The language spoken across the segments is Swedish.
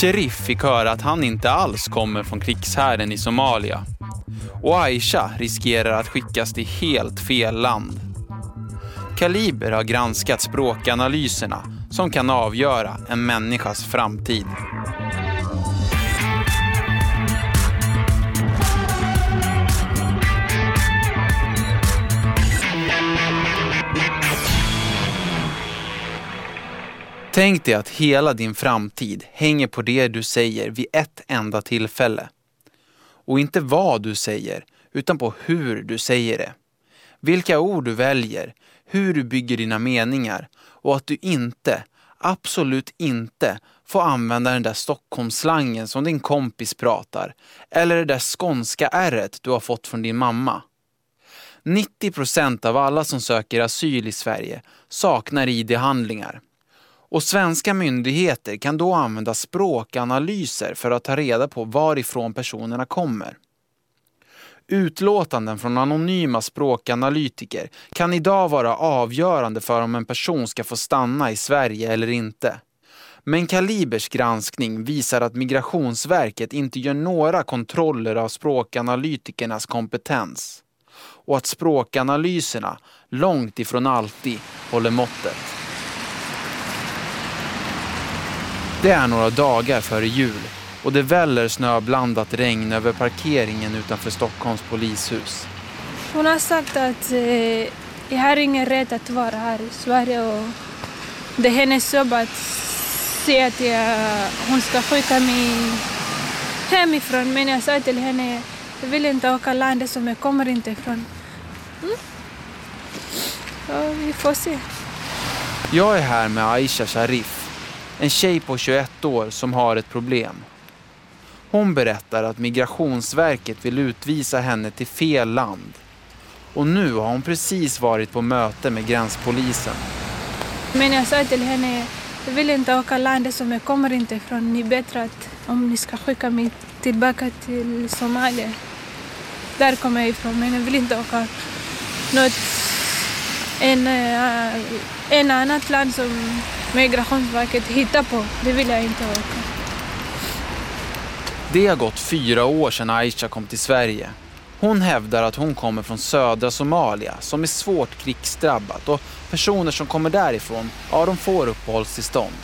Sherif fick höra att han inte alls kommer från krigshärden i Somalia. Och Aisha riskerar att skickas till helt fel land. Kaliber har granskat språkanalyserna som kan avgöra en människas framtid. Tänk dig att hela din framtid hänger på det du säger vid ett enda tillfälle. Och inte vad du säger, utan på hur du säger det. Vilka ord du väljer, hur du bygger dina meningar och att du inte, absolut inte, får använda den där Stockholmsslangen som din kompis pratar eller det där skånska ärret du har fått från din mamma. 90 procent av alla som söker asyl i Sverige saknar ID-handlingar. Och svenska myndigheter kan då använda språkanalyser för att ta reda på varifrån personerna kommer. Utlåtanden från anonyma språkanalytiker kan idag vara avgörande för om en person ska få stanna i Sverige eller inte. Men Kalibers granskning visar att Migrationsverket inte gör några kontroller av språkanalytikernas kompetens och att språkanalyserna långt ifrån alltid håller måttet. Det är några dagar före jul och det väller snöblandat regn över parkeringen utanför Stockholms polishus. Hon har sagt att eh, jag har ingen rätt att vara här i Sverige och det är hennes jobb att se att jag, hon ska skicka mig hemifrån. Men jag sa till henne, jag vill inte åka landet som jag kommer inte ifrån. Mm. Ja, vi får se. Jag är här med Aisha Sharif en tjej på 21 år som har ett problem. Hon berättar att Migrationsverket vill utvisa henne till fel land. Och nu har hon precis varit på möte med gränspolisen. Men jag sa till henne, jag vill inte åka landet som jag kommer inte ifrån. Ni är bättre att om ni ska skicka mig tillbaka till Somalia. Där kommer jag ifrån, men jag vill inte åka något en, eh, en annat land som Migrationsverket hittar på. Det vill jag inte åka. Det har gått fyra år sedan Aisha kom till Sverige. Hon hävdar att hon kommer från södra Somalia som är svårt krigsdrabbat och personer som kommer därifrån, ja de får uppehållstillstånd.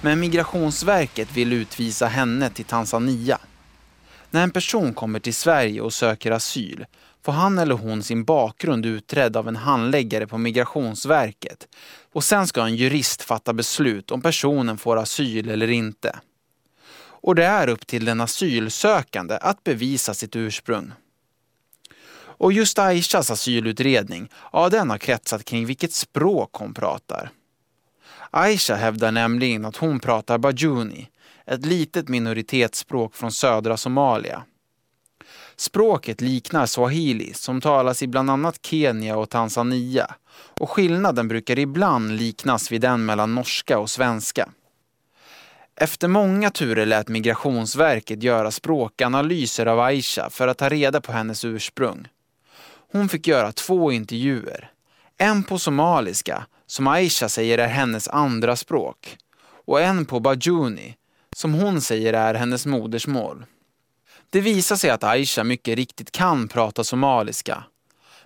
Men Migrationsverket vill utvisa henne till Tanzania. När en person kommer till Sverige och söker asyl får han eller hon sin bakgrund utredd av en handläggare på Migrationsverket och sen ska en jurist fatta beslut om personen får asyl eller inte. Och det är upp till den asylsökande att bevisa sitt ursprung. Och just Aishas asylutredning, ja den har kretsat kring vilket språk hon pratar. Aisha hävdar nämligen att hon pratar bajuni, ett litet minoritetsspråk från södra Somalia. Språket liknar swahili som talas i bland annat Kenya och Tanzania och skillnaden brukar ibland liknas vid den mellan norska och svenska. Efter många turer lät Migrationsverket göra språkanalyser av Aisha för att ta reda på hennes ursprung. Hon fick göra två intervjuer. En på somaliska, som Aisha säger är hennes andra språk, och en på bajuni, som hon säger är hennes modersmål. Det visar sig att Aisha mycket riktigt kan prata somaliska.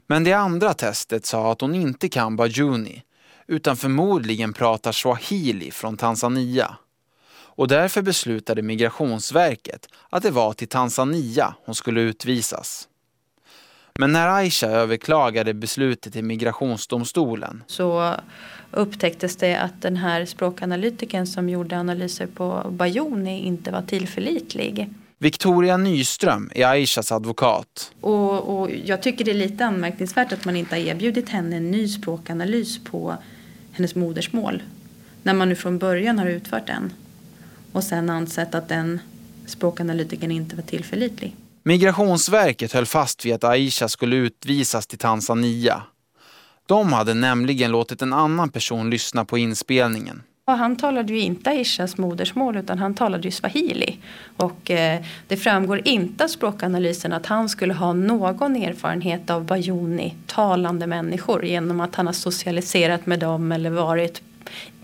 Men det andra testet sa att hon inte kan bajuni, utan förmodligen pratar swahili från Tanzania. Och därför beslutade Migrationsverket att det var till Tanzania hon skulle utvisas. Men när Aisha överklagade beslutet till migrationsdomstolen så upptäcktes det att den här språkanalytikern som gjorde analyser på Bajoni inte var tillförlitlig. Victoria Nyström är Aishas advokat. Och, och, jag tycker det är lite anmärkningsvärt att man inte har erbjudit henne en ny språkanalys på hennes modersmål. När man nu från början har utfört den. Och sen ansett att den språkanalytikern inte var tillförlitlig. Migrationsverket höll fast vid att Aisha skulle utvisas till Tanzania. De hade nämligen låtit en annan person lyssna på inspelningen. Han talade ju inte Aishas modersmål utan han talade ju swahili. Och eh, det framgår inte av språkanalysen att han skulle ha någon erfarenhet av Bajoni-talande människor genom att han har socialiserat med dem eller varit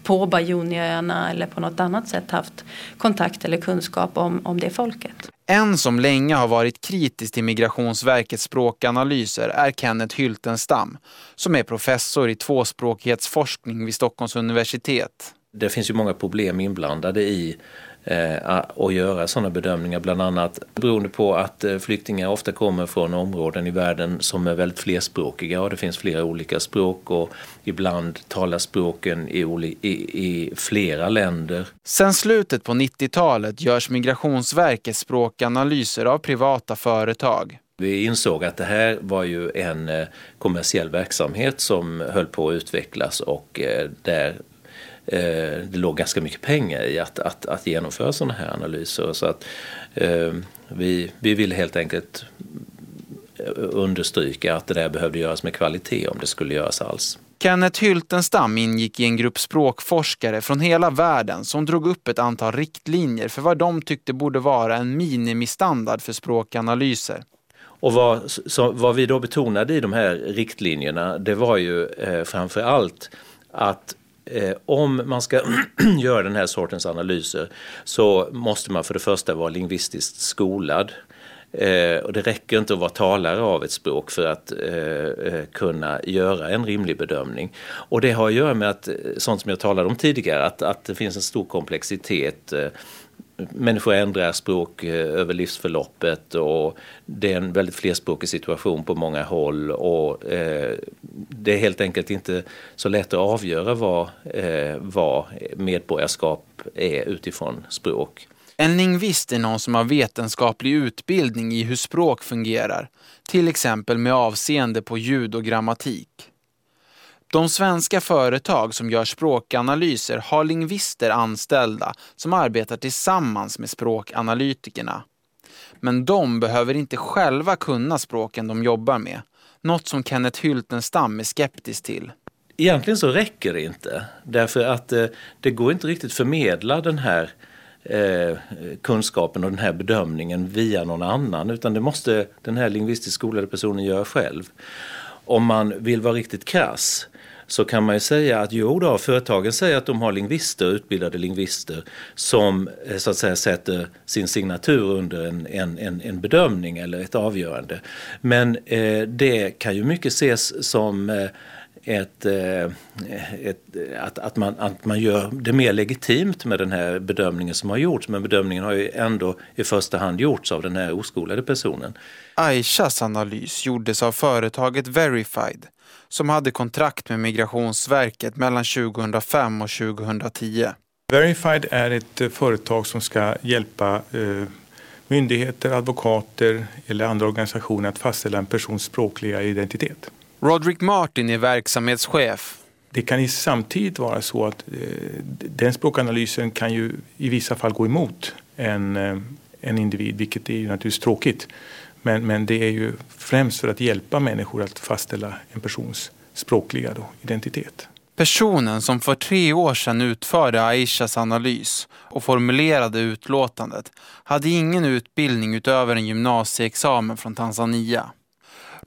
på Bajuniöarna eller på något annat sätt haft kontakt eller kunskap om, om det folket. En som länge har varit kritisk till Migrationsverkets språkanalyser är Kenneth Hyltenstam som är professor i tvåspråkighetsforskning vid Stockholms universitet. Det finns ju många problem inblandade i eh, att göra sådana bedömningar, bland annat beroende på att eh, flyktingar ofta kommer från områden i världen som är väldigt flerspråkiga och det finns flera olika språk och ibland talas språken i, i, i flera länder. Sen slutet på 90-talet görs Migrationsverkets språkanalyser av privata företag. Vi insåg att det här var ju en eh, kommersiell verksamhet som höll på att utvecklas och där det låg ganska mycket pengar i att, att, att genomföra sådana här analyser. Så att, eh, vi, vi ville helt enkelt understryka att det där behövde göras med kvalitet om det skulle göras alls. Kenneth Hyltenstam ingick i en grupp språkforskare från hela världen som drog upp ett antal riktlinjer för vad de tyckte borde vara en minimistandard för språkanalyser. Och vad, så, vad vi då betonade i de här riktlinjerna det var ju eh, framför allt att Eh, om man ska göra den här sortens analyser så måste man för det första vara lingvistiskt skolad. Eh, och det räcker inte att vara talare av ett språk för att eh, eh kunna göra en rimlig bedömning. Och det har att göra med att, eh, sånt som jag talade om tidigare, att, att det finns en stor komplexitet eh, människor ändrar språk eh, över livsförloppet och det är en väldigt flerspråkig situation på många håll och eh, det är helt enkelt inte så lätt att avgöra vad, eh, vad medborgarskap är utifrån språk. En lingvist är någon som har vetenskaplig utbildning i hur språk fungerar, till exempel med avseende på ljud och grammatik. De svenska företag som gör språkanalyser har lingvister anställda som arbetar tillsammans med språkanalytikerna. Men de behöver inte själva kunna språken de jobbar med. Något som Kenneth Hyltenstam är skeptisk till. Egentligen så räcker det inte. Därför att eh, det går inte riktigt förmedla den här eh, kunskapen och den här bedömningen via någon annan. Utan det måste den här lingvistiskt skolade personen göra själv. Om man vill vara riktigt krass så kan man ju säga att jo då, företagen säger att de har lingvister, utbildade lingvister som eh, så att säga sätter sin signatur under en, en, en, en bedömning eller ett avgörande. Men eh, det kan ju mycket ses som eh, ett, eh, ett, att, att, man, att man gör det mer legitimt med den här bedömningen som har gjorts. Men bedömningen har ju ändå i första hand gjorts av den här oskolade personen. Aishas analys gjordes av företaget Verified som hade kontrakt med Migrationsverket mellan 2005 och 2010. Verified är ett eh, företag som ska hjälpa eh, myndigheter, advokater eller andra organisationer att fastställa en persons språkliga identitet. Roderick Martin är verksamhetschef. Det kan ju samtidigt vara så att eh, den språkanalysen kan ju i vissa fall gå emot en, en individ, vilket är ju naturligtvis tråkigt. Men, men det är ju främst för att hjälpa människor att fastställa en persons språkliga då, identitet. Personen som för tre år sedan utförde Aishas analys och formulerade utlåtandet hade ingen utbildning utöver en gymnasieexamen från Tanzania.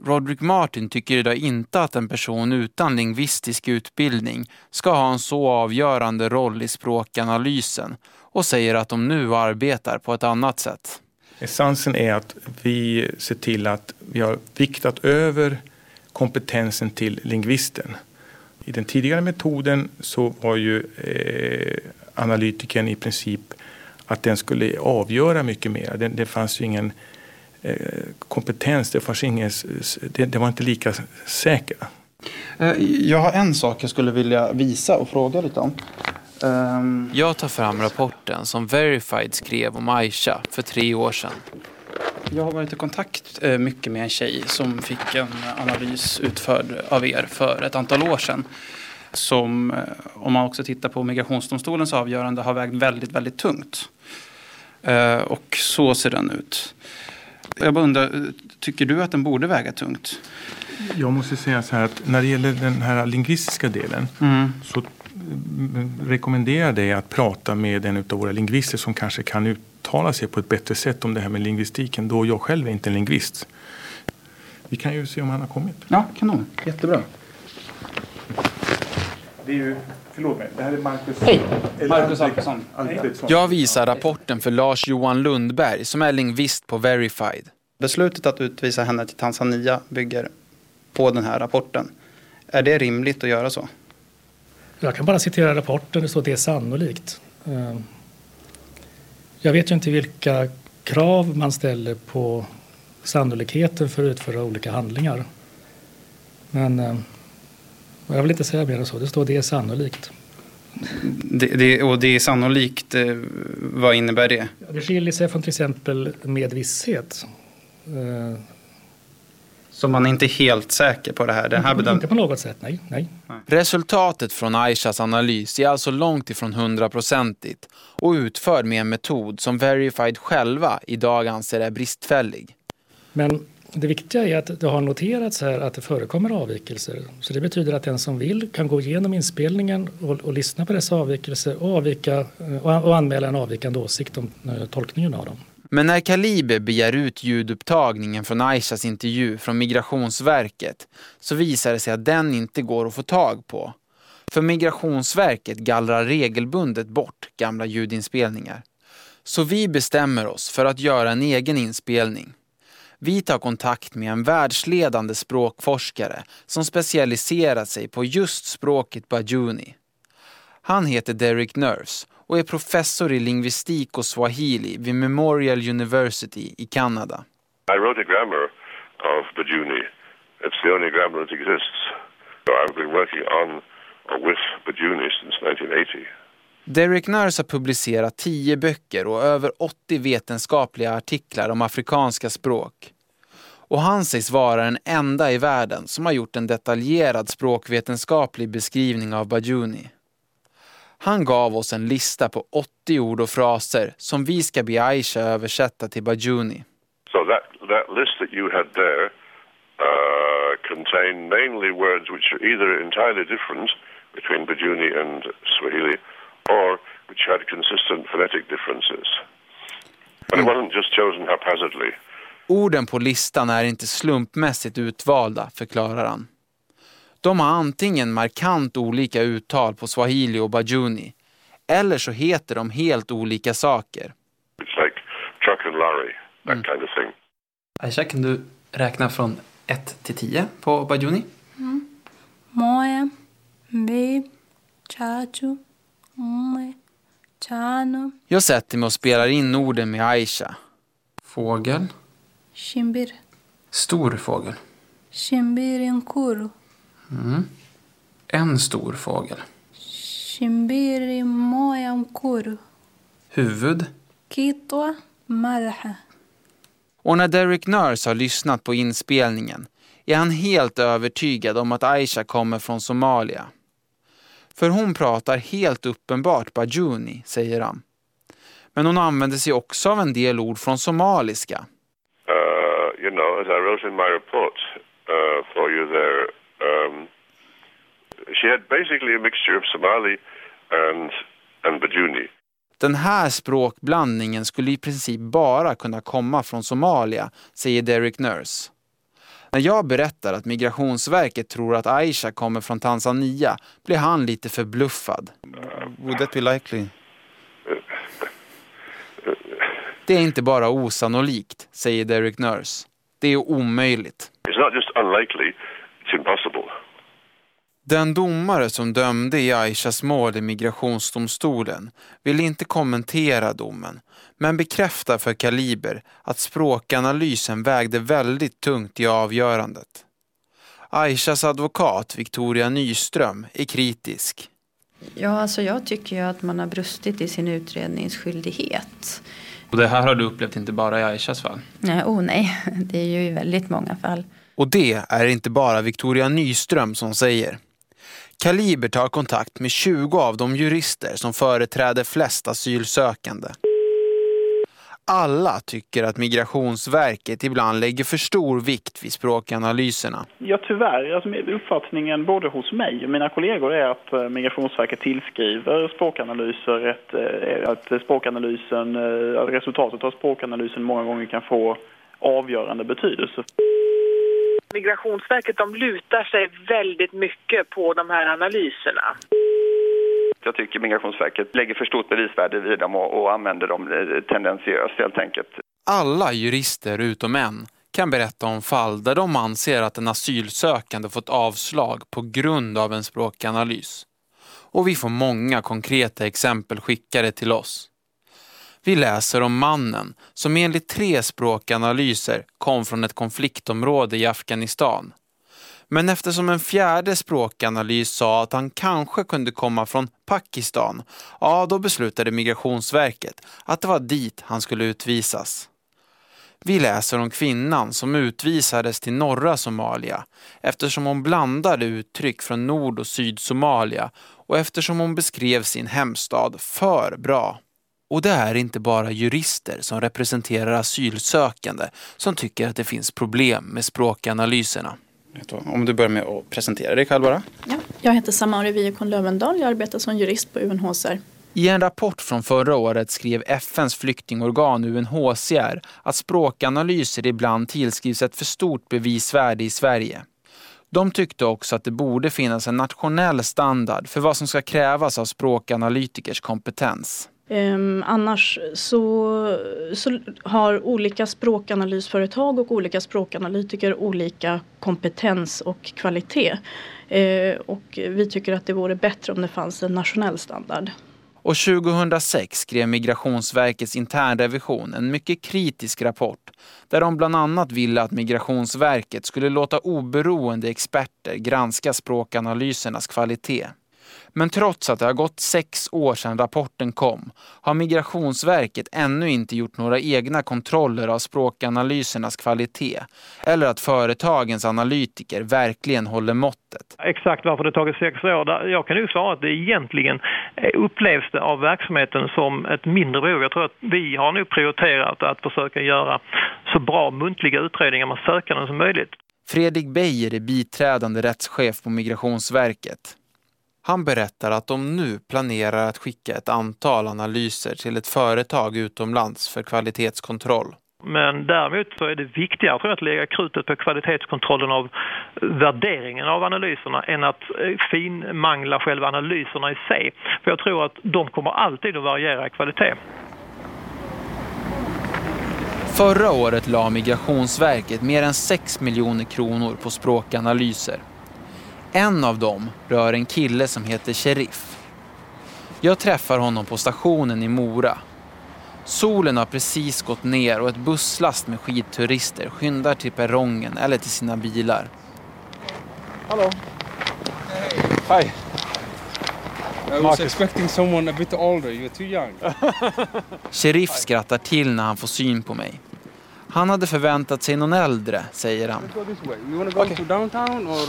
Roderick Martin tycker idag inte att en person utan lingvistisk utbildning ska ha en så avgörande roll i språkanalysen och säger att de nu arbetar på ett annat sätt. Essensen är att vi ser till att vi har viktat över kompetensen till lingvisten. I den tidigare metoden så var ju eh, analytiken i princip att den skulle avgöra mycket mer. Det, det fanns ju ingen eh, kompetens, det, fanns ingen, det, det var inte lika säkert. Eh, jag har en sak jag skulle vilja visa och fråga lite om. Um... Jag tar fram rapporten som Verified skrev om Aisha för tre år sedan. Jag har varit i kontakt eh, mycket med en tjej som fick en analys utförd av er för ett antal år sedan. Som, eh, om man också tittar på migrationsdomstolens avgörande, har vägt väldigt, väldigt tungt. Eh, och så ser den ut. Jag bara undrar, tycker du att den borde väga tungt? Jag måste säga så här att när det gäller den här lingvistiska delen mm. så rekommenderar dig att prata med en av våra lingvister som kanske kan uttala sig på ett bättre sätt om det här med lingvistiken då jag själv är inte en lingvist. Vi kan ju se om han har kommit. Ja, kanon. Jättebra. Det är ju, förlåt mig, det här är Marcus... Hej, Marcus. Alfredsson. Jag visar rapporten för Lars-Johan Lundberg som är lingvist på Verified. Beslutet att utvisa henne till Tanzania bygger på den här rapporten. Är det rimligt att göra så? Jag kan bara citera rapporten, det står det är sannolikt. Eh, Jag vet ju inte vilka krav man ställer på sannolikheten för att utföra olika handlingar. Men eh, jag vill inte säga mer än så, det står det är sannolikt. Det, det, och det är sannolikt, eh, vad innebär det? Det skiljer sig från till exempel med visshet. Så man är inte helt säker på det här? Den här Inte bedömningen? på något sätt, nej. nej. Resultatet från Aishas analys är alltså långt ifrån hundraprocentigt och utförd med en metod som Verified själva idag anser är bristfällig. Men det viktiga är att det har noterats här att det förekommer avvikelser. Så det betyder att den som vill kan gå igenom inspelningen och, och lyssna på dessa avvikelser och, avvika, eh, och, och anmäla en avvikande åsikt om eh, tolkningen av dem. Men när Kaliber begär ut ljudupptagningen från Aishas intervju från Migrationsverket så visar det sig att den inte går att få tag på. För Migrationsverket gallrar regelbundet bort gamla ljudinspelningar. Så vi bestämmer oss för att göra en egen inspelning. Vi tar kontakt med en världsledande språkforskare som specialiserat sig på just språket bajuni. Han heter Derek Nerves och är professor i lingvistik och swahili vid Memorial University i Kanada. I wrote a grammar of Bajuni. It's the only grammar that exists. So I've been working on or with Bajuni since 1980. Derek Nurse har publicerat tio böcker och över 80 vetenskapliga artiklar om afrikanska språk. Och han sägs vara den enda i världen som har gjort en detaljerad språkvetenskaplig beskrivning av bajuni. Han gav oss en lista på 80 ord och fraser som vi ska be Aisha översätta till bajuni. So that, that list that you had there uh, contained mainly words which are either entirely different between Bajuni and Swahili or which had consistent phonetic differences. But it wasn't just chosen haphazardly. Orden på listan är inte slumpmässigt utvalda, förklarar han. De har antingen markant olika uttal på swahili och bajuni, eller så heter de helt olika saker. It's like truck and lorry, that kind of thing. Aisha, kan du räkna från 1 till 10 på bajuni? Moja, mbili, tatu, nne, tano, Jag sätter mig och spelar in orden med Aisha. Fågel. shimbiri. Stor fågel. Shimbiri nkuru. En stor fågel. Shimbiri moja. Huvud. Kitwa madaha. Och när Derek Nurse har lyssnat på inspelningen är han helt övertygad om att Aisha kommer från Somalia. För hon pratar helt uppenbart bajuni, säger han. Men hon använder sig också av en del ord från somaliska. Uh, you know, as I wrote in my report uh, for you there, um, she had basically a mixture of Somali and and Bajuni. Den här språkblandningen skulle i princip bara kunna komma från Somalia, säger Derek Nurse. När jag berättar att Migrationsverket tror att Aisha kommer från Tanzania blir han lite förbluffad. Would that be likely? Det är inte bara osannolikt, säger Derek Nurse. Det är omöjligt. It's not just unlikely; it's impossible. Den domare som dömde i Aishas mål i migrationsdomstolen vill inte kommentera domen men bekräftar för Kaliber att språkanalysen vägde väldigt tungt i avgörandet. Aishas advokat Victoria Nyström är kritisk. Ja, alltså jag tycker ju att man har brustit i sin utredningsskyldighet. Och det här har du upplevt inte bara i Aishas fall. Nej, oh nej, det är ju i väldigt många fall. Och det är inte bara Victoria Nyström som säger. Kaliber tar kontakt med 20 av de jurister som företräder flest asylsökande. Alla tycker att Migrationsverket ibland lägger för stor vikt vid språkanalyserna. Ja, tyvärr. Alltså, uppfattningen både hos mig och mina kollegor är att eh, Migrationsverket tillskriver språkanalyser ett, eh, att språkanalysen, eh, att resultatet av språkanalysen många gånger kan få avgörande betydelse. Migrationsverket de lutar sig väldigt mycket på de här analyserna. Jag tycker Migrationsverket lägger för stort bevisvärde vid dem och, och använder dem eh, tendensiöst helt enkelt. Alla jurister utom en kan berätta om fall där de anser att en asylsökande fått avslag på grund av en språkanalys. Och vi får många konkreta exempel skickade till oss. Vi läser om mannen som enligt tre språkanalyser kom från ett konfliktområde i Afghanistan. Men eftersom en fjärde språkanalys sa att han kanske kunde komma från Pakistan, ja då beslutade Migrationsverket att det var dit han skulle utvisas. Vi läser om kvinnan som utvisades till norra Somalia eftersom hon blandade uttryck från Nord- och Sydsomalia och eftersom hon beskrev sin hemstad för bra. Och det är inte bara jurister som representerar asylsökande som tycker att det finns problem med språkanalyserna. Om du börjar med att presentera dig själv bara. Ja, jag heter Samari Viekon Lövendal. Jag arbetar som jurist på UNHCR. I en rapport från förra året skrev FNs flyktingorgan UNHCR att språkanalyser ibland tillskrivs ett för stort bevisvärde i Sverige. De tyckte också att det borde finnas en nationell standard för vad som ska krävas av språkanalytikers kompetens. Um, annars så, så har olika språkanalysföretag och olika språkanalytiker olika kompetens och kvalitet. Uh, och vi tycker att det vore bättre om det fanns en nationell standard. Och 2006 skrev Migrationsverkets internrevision en mycket kritisk rapport där de bland annat ville att Migrationsverket skulle låta oberoende experter granska språkanalysernas kvalitet. Men trots att det har gått sex år sedan rapporten kom har Migrationsverket ännu inte gjort några egna kontroller av språkanalysernas kvalitet eller att företagens analytiker verkligen håller måttet. Exakt varför det tagit sex år, jag kan ju svara att det egentligen upplevs det av verksamheten som ett mindre behov. Jag tror att vi har nu prioriterat att försöka göra så bra muntliga utredningar med sökanden som möjligt. Fredrik Beijer är biträdande rättschef på Migrationsverket. Han berättar att de nu planerar att skicka ett antal analyser till ett företag utomlands för kvalitetskontroll. Men däremot så är det viktigare tror jag, att lägga krutet på kvalitetskontrollen av värderingen av analyserna än att eh, finmangla själva analyserna i sig. För jag tror att de kommer alltid att variera i kvalitet. Förra året la Migrationsverket mer än 6 miljoner kronor på språkanalyser. En av dem rör en kille som heter Sheriff. Jag träffar honom på stationen i Mora. Solen har precis gått ner och ett busslast med skidturister skyndar till perrongen eller till sina bilar. Hallå. Hi. I was expecting someone a bit older. You're too young. Sheriff skrattar till när han får syn på mig. Han hade förväntat sig någon äldre, säger han.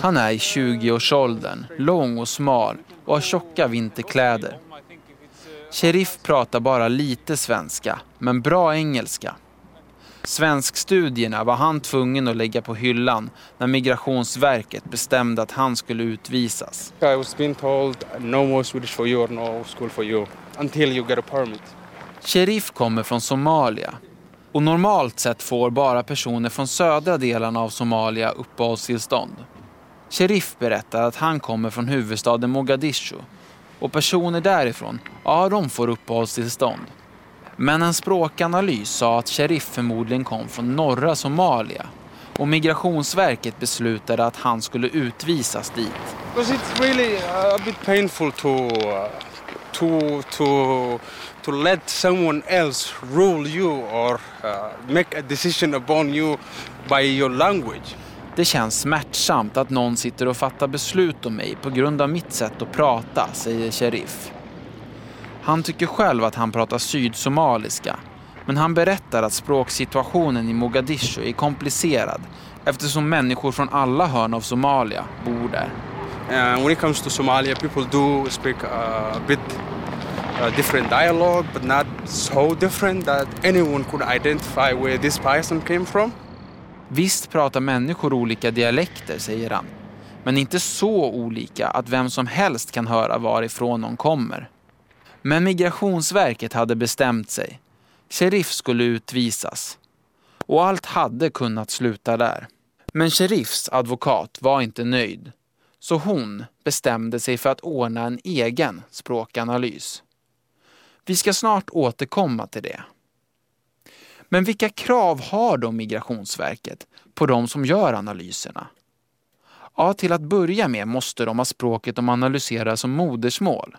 Han är i 20-årsåldern, lång och smal och har tjocka vinterkläder. Sheriff pratar bara lite svenska, men bra engelska. Svenskstudierna var han tvungen att lägga på hyllan när Migrationsverket bestämde att han skulle utvisas. I was being told no more Swedish for you or no school for you until you get a permit. Sheriff kommer från Somalia och normalt sett får bara personer från södra delarna av Somalia uppehållstillstånd. Sheriff berättar att han kommer från huvudstaden Mogadishu och personer därifrån, ja de får uppehållstillstånd. Men en språkanalys sa att Sheriff förmodligen kom från norra Somalia och Migrationsverket beslutade att han skulle utvisas dit. Because it's really a bit painful to uh, to to to let someone else rule you or uh, make a decision upon you by your language. Det känns smärtsamt att någon sitter och fattar beslut om mig på grund av mitt sätt att prata, säger Sheriff. Han tycker själv att han pratar sydsomaliska, men han berättar att språksituationen i Mogadishu är komplicerad eftersom människor från alla hörn av Somalia bor där. And when it comes to Somalia, people do speak a bit a different dialogue, but not so different that anyone could identify where this person came from. Visst pratar människor olika dialekter, säger han. Men inte så olika att vem som helst kan höra varifrån någon kommer. Men Migrationsverket hade bestämt sig. Sheriff skulle utvisas. Och allt hade kunnat sluta där. Men Sheriffs advokat var inte nöjd. Så hon bestämde sig för att ordna en egen språkanalys. Vi ska snart återkomma till det. Men vilka krav har då Migrationsverket på de som gör analyserna? Ja, till att börja med måste de ha språket de analyserar som modersmål.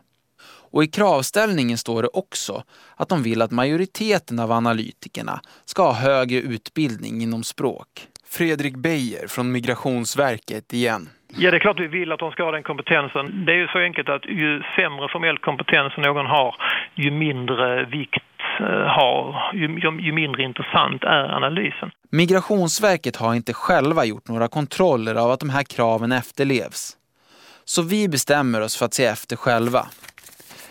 Och i kravställningen står det också att de vill att majoriteten av analytikerna ska ha högre utbildning inom språk. Fredrik Beijer från Migrationsverket igen. Ja, det är klart vi vill att de ska ha den kompetensen. Det är ju så enkelt att ju sämre formell kompetens någon har, ju mindre vikt eh, har, ju, ju mindre intressant är analysen. Migrationsverket har inte själva gjort några kontroller av att de här kraven efterlevs. Så vi bestämmer oss för att se efter själva.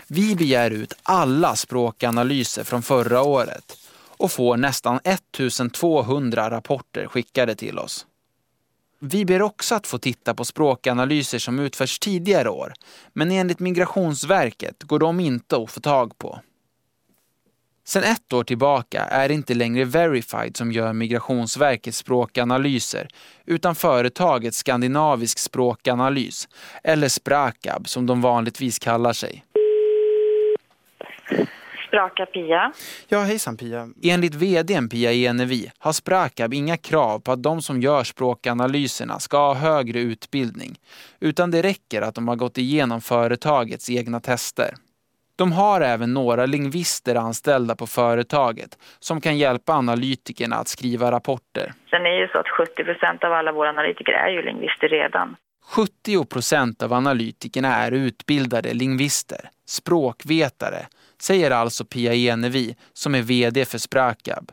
Vi begär ut alla språkanalyser från förra året och får nästan 1200 rapporter skickade till oss. Vi ber också att få titta på språkanalyser som utförts tidigare år, men enligt Migrationsverket går de inte att få tag på. Sen ett år tillbaka är det inte längre Verified som gör Migrationsverkets språkanalyser, utan företaget Skandinavisk språkanalys, eller Sprakab som de vanligtvis kallar sig. Spraka Pia. Ja, hejsan Pia. Enligt vdn Pia Enevi har Sprakab inga krav på att de som gör språkanalyserna ska ha högre utbildning, utan det räcker att de har gått igenom företagets egna tester. De har även några lingvister anställda på företaget som kan hjälpa analytikerna att skriva rapporter. Sen är det ju så att 70 procent av alla våra analytiker är ju lingvister redan. 70 procent av analytikerna är utbildade lingvister, språkvetare, säger alltså Pia Enevi som är vd för Sprakab.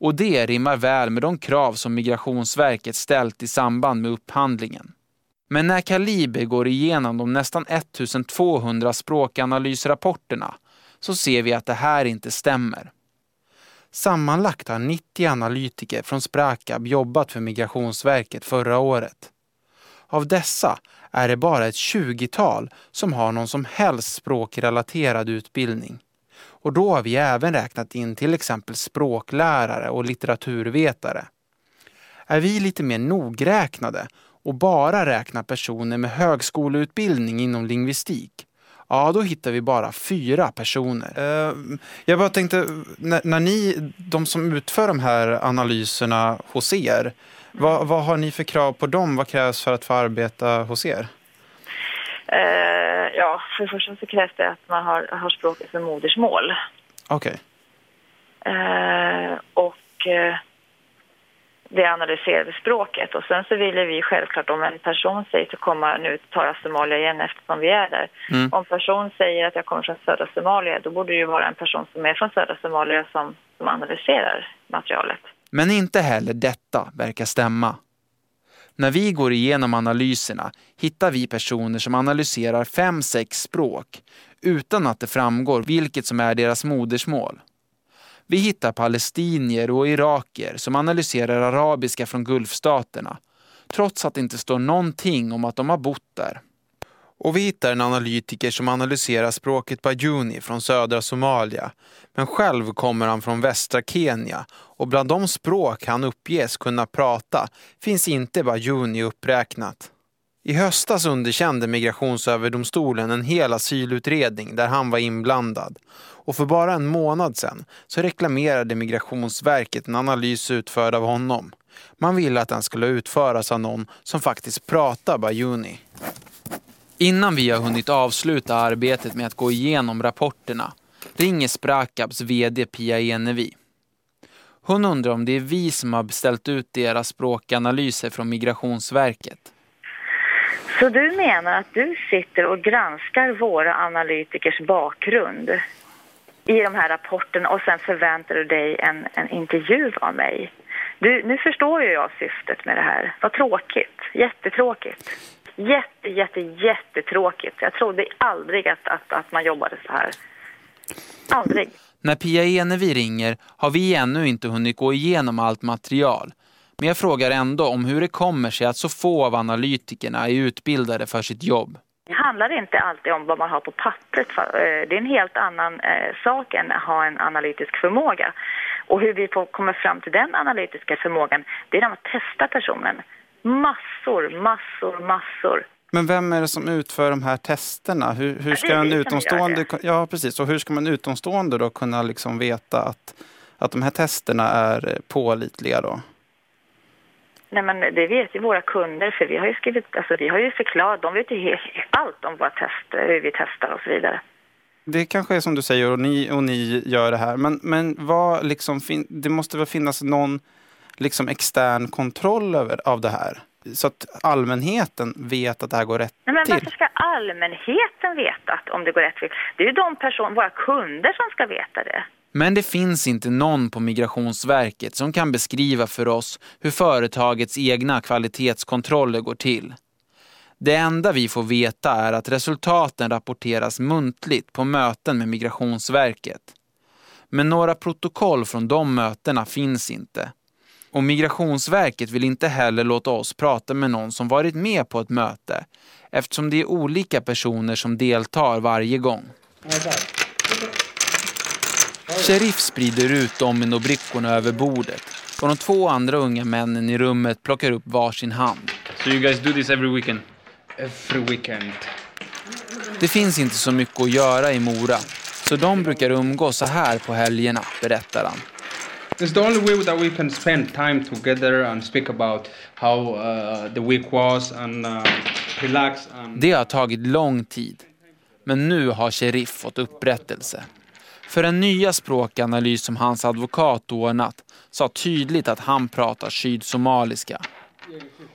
Och det rimmar väl med de krav som Migrationsverket ställt i samband med upphandlingen. Men när Kaliber går igenom de nästan 1200 språkanalysrapporterna så ser vi att det här inte stämmer. Sammanlagt har 90 analytiker från Sprakab jobbat för Migrationsverket förra året. Av dessa är det bara ett 20-tal som har någon som helst språkrelaterad utbildning. Och då har vi även räknat in till exempel språklärare och litteraturvetare. Är vi lite mer nogräknade och bara räknar personer med högskoleutbildning inom lingvistik, ja då hittar vi bara fyra personer. Uh, jag bara tänkte, när, när, ni, de som utför de här analyserna hos er, vad, vad har ni för krav på dem? Vad krävs för att få arbeta hos er? Uh, ja, för det första så krävs det att man har, har språket som modersmål. Okej. Okay. Uh, och det analyserade språket. Och sen så ville vi självklart om en person säger att komma, nu tar Somalia igen eftersom vi är där. Mm. Om person säger att jag kommer från södra Somalia då borde det ju vara en person som är från södra Somalia som, som analyserar materialet. Men inte heller detta verkar stämma. När vi går igenom analyserna hittar vi personer som analyserar fem, sex språk utan att det framgår vilket som är deras modersmål. Vi hittar palestinier och iraker som analyserar arabiska från Gulfstaterna, trots att det inte står någonting om att de har bott där. Och vi hittar en analytiker som analyserar språket bajuni från södra Somalia. Men själv kommer han från västra Kenya och bland de språk han uppges kunna prata finns inte bajuni uppräknat. I höstas underkände Migrationsöverdomstolen en hel asylutredning där han var inblandad. Och för bara en månad sedan så reklamerade Migrationsverket en analys utförd av honom. Man ville att den skulle utföras av någon som faktiskt pratar bajuni. Innan vi har hunnit avsluta arbetet med att gå igenom rapporterna ringer Sprakabs VD Pia Enevi. Hon undrar om det är vi som har beställt ut deras språkanalyser från Migrationsverket. Så du menar att du sitter och granskar våra analytikers bakgrund i de här rapporterna och sen förväntar du dig en, en intervju av mig? Du, nu förstår ju jag syftet med det här. Vad tråkigt. Jättetråkigt. Jätte, jätte, jättetråkigt. Jag trodde aldrig att, att, att man jobbade så här. Aldrig. När Pia Enevi ringer har vi ännu inte hunnit gå igenom allt material. Men jag frågar ändå om hur det kommer sig att så få av analytikerna är utbildade för sitt jobb. Det handlar inte alltid om vad man har på pappret. Eh, det är en helt annan eh, sak än att ha en analytisk förmåga. Och hur vi komma fram till den analytiska förmågan, det är att testa personen. Massor, massor, massor Men vem är det som utför de här testerna? Hur, hur ska en utomstående... Ja, precis. Och hur ska man utomstående då kunna liksom veta att, att de här testerna är eh, pålitliga då? Nej, men det vet ju våra kunder, för vi har ju skrivit, alltså vi har ju förklarat, de vet ju allt om våra tester, hur vi testar och så vidare. Det kanske är som du säger och ni, och ni gör det här. Men, men vad liksom, det måste väl finnas någon liksom extern kontroll över, av det här? Så att allmänheten vet att det här går rätt Nej, men till. varför ska allmänheten veta att om det går rätt till? Det är ju de personer, våra kunder som ska veta det. Men det finns inte någon på Migrationsverket som kan beskriva för oss hur företagets egna kvalitetskontroller går till. Det enda vi får veta är att resultaten rapporteras muntligt på möten med Migrationsverket. Men några protokoll från de mötena finns inte. Och Migrationsverket vill inte heller låta oss prata med någon som varit med på ett möte eftersom det är olika personer som deltar varje gång. Sheriff sprider ut dominobrickorna över bordet och de två andra unga männen i rummet plockar upp varsin hand. So you guys do this every weekend? Every weekend. Det finns inte så mycket att göra i Mora, så de brukar umgås så här på helgerna, berättar han. It's the only way that we can spend time together and speak about how uh, the week was and uh, relax and Det har tagit lång tid, men nu har Sheriff fått upprättelse. För den nya språkanalys som hans advokat ordnat sa tydligt att han pratar sydsomaliska.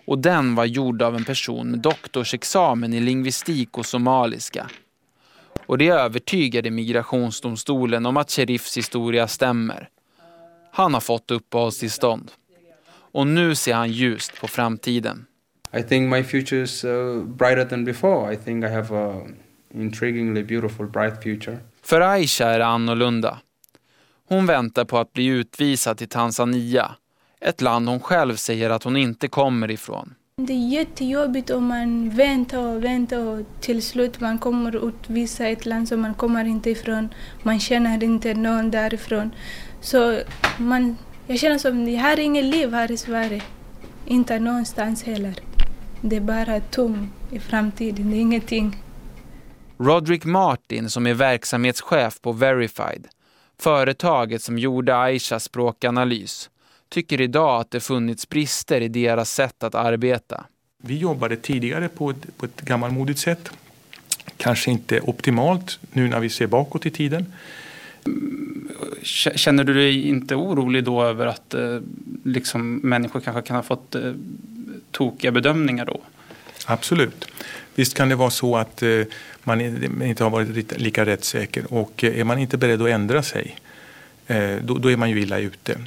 Och den var gjord av en person med doktorsexamen i lingvistik och somaliska. Och det övertygade migrationsdomstolen om att Sheriffs historia stämmer. Han har fått uppehållstillstånd. Och nu ser han ljust på framtiden. I think my future is uh, brighter than before. I think I have a intriguingly beautiful, bright future. För Aisha är det annorlunda. Hon väntar på att bli utvisad till Tanzania. Ett land hon själv säger att hon inte kommer ifrån. Det är jättejobbigt om man väntar och väntar och till slut man kommer utvisa ett land som man kommer inte ifrån. Man känner inte någon därifrån. Så man, jag känner som jag har inget liv här i Sverige. Inte någonstans heller. Det är bara tom i framtiden, det är ingenting. Roderick Martin som är verksamhetschef på Verified, företaget som gjorde Aishas språkanalys, tycker idag att det funnits brister i deras sätt att arbeta. Vi jobbade tidigare på ett, på ett gammalmodigt sätt. Kanske inte optimalt nu när vi ser bakåt i tiden. Känner du dig inte orolig då över att eh, liksom, människor kanske kan ha fått eh, tokiga bedömningar då? Absolut. Visst kan det vara så att eh, man inte har varit rit- lika rättssäker och eh, är man inte beredd att ändra sig eh, då, då är man ju illa ute.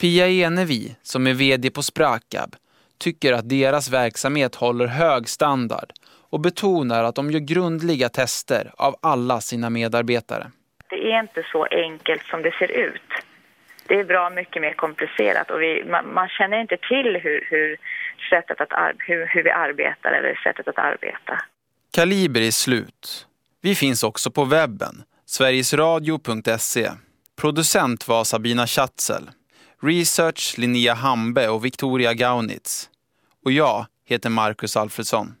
Pia Enevi, som är vd på Sprakab, tycker att deras verksamhet håller hög standard och betonar att de gör grundliga tester av alla sina medarbetare. Det är inte så enkelt som det ser ut. Det är bra mycket mer komplicerat och vi, man, man känner inte till hur, hur, sättet att ar, hur, hur vi arbetar eller sättet att arbeta. Kaliber är slut. Vi finns också på webben, sverigesradio.se. Producent var Sabina Schatzel. Research Linnea Hambe och Victoria Gaunitz. Och jag heter Marcus Alfredsson.